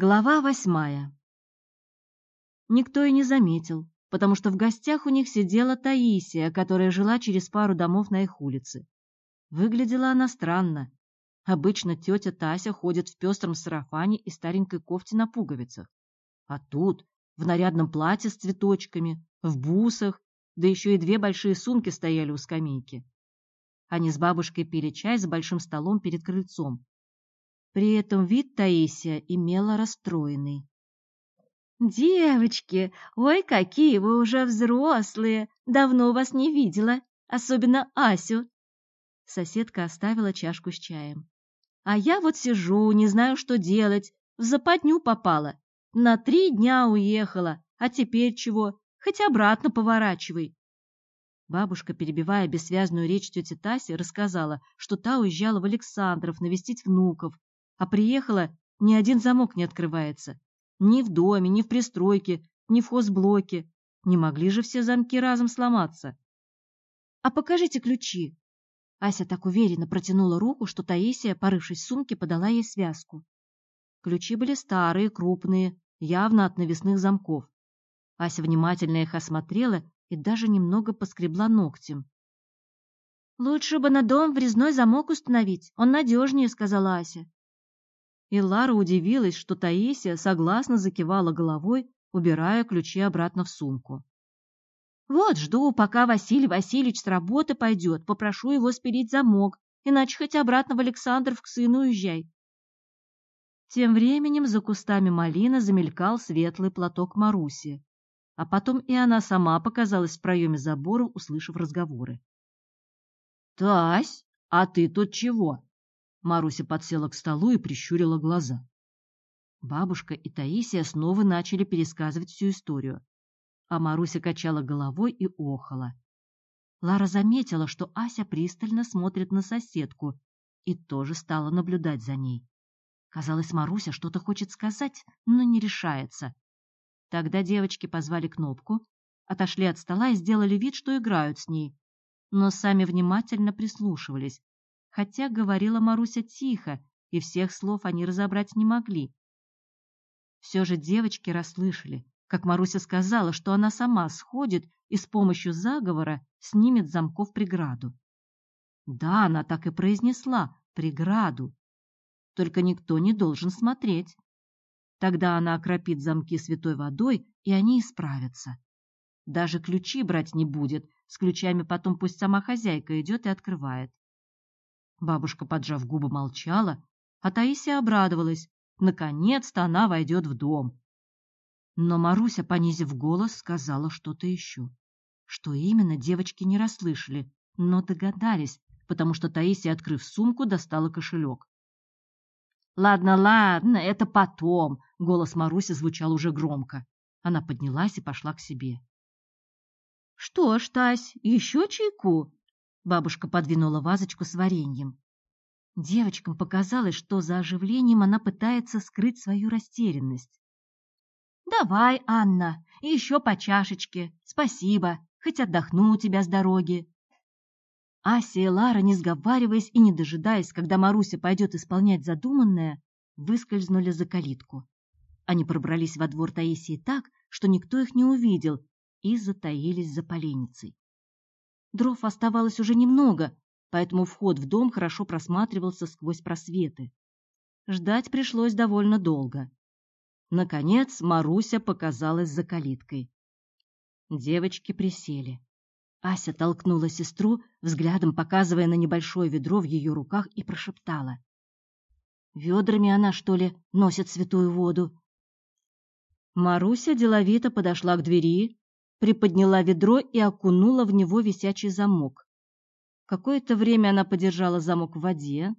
Глава восьмая. Никто и не заметил, потому что в гостях у них сидела Таисия, которая жила через пару домов на их улице. Выглядела она странно. Обычно тетя Тася ходит в пестром сарафане и старенькой кофте на пуговицах. А тут в нарядном платье с цветочками, в бусах, да еще и две большие сумки стояли у скамейки. Они с бабушкой пили чай за большим столом перед крыльцом. При этом вид Таисия имела расстроенный. «Девочки, ой, какие вы уже взрослые! Давно вас не видела, особенно Асю!» Соседка оставила чашку с чаем. «А я вот сижу, не знаю, что делать, в западню попала. На три дня уехала, а теперь чего? Хоть обратно поворачивай. Бабушка, перебивая бессвязную речь тети Таси, рассказала, что та уезжала в Александров навестить внуков, а приехала, ни один замок не открывается. Ни в доме, ни в пристройке, ни в хозблоке. Не могли же все замки разом сломаться. «А покажите ключи!» Ася так уверенно протянула руку, что Таисия, порывшись в сумке, подала ей связку. Ключи были старые, крупные, явно от навесных замков. Ася внимательно их осмотрела и даже немного поскребла ногтем. «Лучше бы на дом врезной замок установить, он надежнее», — сказала Ася. И Лара удивилась, что Таисия согласно закивала головой, убирая ключи обратно в сумку. «Вот жду, пока Василий Васильевич с работы пойдет, попрошу его спилить замок, иначе хоть обратно в Александров к сыну уезжай». Тем временем за кустами малины замелькал светлый платок Маруси, а потом и она сама показалась в проеме забора, услышав разговоры. «Тась, а ты тут чего?» Маруся подсела к столу и прищурила глаза. Бабушка и Таисия снова начали пересказывать всю историю, а Маруся качала головой и охала. Лара заметила, что Ася пристально смотрит на соседку и тоже стала наблюдать за ней. Казалось, Маруся что-то хочет сказать, но не решается. Тогда девочки позвали Кнопку, отошли от стола и сделали вид, что играют с ней, но сами внимательно прислушивались, хотя говорила Маруся тихо, и всех слов они разобрать не могли. Все же девочки расслышали, как Маруся сказала, что она сама сходит и с помощью заговора снимет замков преграду. Да, она так и произнесла «преграду». Только никто не должен смотреть. Тогда она окропит замки святой водой, и они исправятся. Даже ключи брать не будет, с ключами потом пусть сама хозяйка идет и открывает. Бабушка, поджав губы, молчала, а Таисия обрадовалась. Наконец-то она войдет в дом. Но Маруся, понизив голос, сказала что-то еще. Что именно, девочки не расслышали, но догадались, потому что Таисия, открыв сумку, достала кошелек. «Ладно, ладно, это потом», — голос Маруси звучал уже громко. Она поднялась и пошла к себе. «Что ж, Тась, еще чайку?» Бабушка подвинула вазочку с вареньем. Девочкам показалось, что за оживлением она пытается скрыть свою растерянность. «Давай, Анна, еще по чашечке. Спасибо, хоть отдохну у тебя с дороги». Ася и Лара, не сговариваясь и не дожидаясь, когда Маруся пойдет исполнять задуманное, выскользнули за калитку. Они пробрались во двор Таисии так, что никто их не увидел, и затаились за поленницей. Дров оставалось уже немного, поэтому вход в дом хорошо просматривался сквозь просветы. Ждать пришлось довольно долго. Наконец Маруся показалась за калиткой. Девочки присели. Ася толкнула сестру, взглядом показывая на небольшое ведро в ее руках, и прошептала. «Ведрами она, что ли, носит святую воду?» Маруся деловито подошла к двери, приподняла ведро и окунула в него висячий замок. Какое-то время она подержала замок в воде,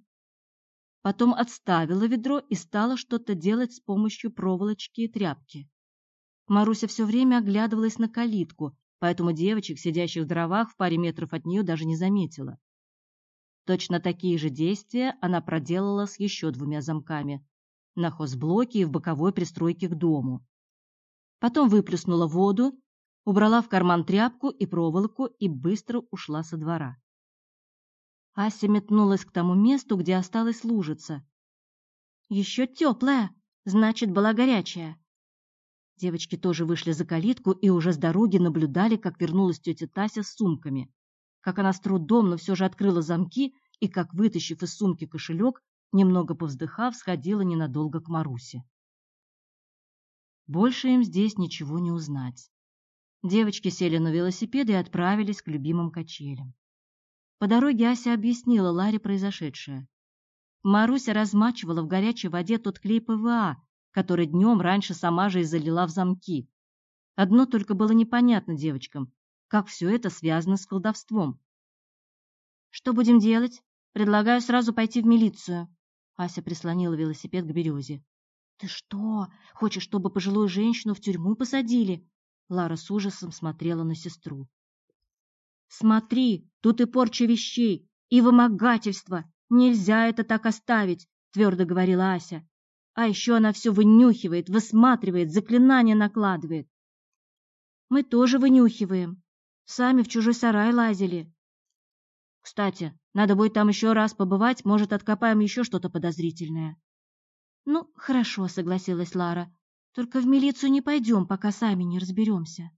потом отставила ведро и стала что-то делать с помощью проволочки и тряпки. Маруся все время оглядывалась на калитку, поэтому девочек, сидящих в дровах в паре метров от нее, даже не заметила. Точно такие же действия она проделала с еще двумя замками на хозблоке и в боковой пристройке к дому. Потом выплеснула воду убрала в карман тряпку и проволоку и быстро ушла со двора. Ася метнулась к тому месту, где осталась лужица. «Еще теплая!» — Значит, была горячая. Девочки тоже вышли за калитку и уже с дороги наблюдали, как вернулась тетя Тася с сумками. Как она с трудом, но все же открыла замки и, как вытащив из сумки кошелек, немного повздыхав, сходила ненадолго к Марусе. Больше им здесь ничего не узнать. Девочки сели на велосипед и отправились к любимым качелям. По дороге Ася объяснила Ларе произошедшее. Маруся размачивала в горячей воде тот клей ПВА, который днем раньше сама же и залила в замки. Одно только было непонятно девочкам, как все это связано с колдовством. «Что будем делать? Предлагаю сразу пойти в милицию». Ася прислонила велосипед к березе. «Ты что, хочешь, чтобы пожилую женщину в тюрьму посадили?» Лара с ужасом смотрела на сестру. «Смотри, тут и порча вещей, и вымогательство. Нельзя это так оставить», — твердо говорила Ася. А еще она все вынюхивает, высматривает, заклинания накладывает. Мы тоже вынюхиваем. Сами в чужой сарай лазили. Кстати, надо будет там еще раз побывать, может, откопаем еще что-то подозрительное. Ну, хорошо, согласилась Лара. Только в милицию не пойдем, пока сами не разберемся.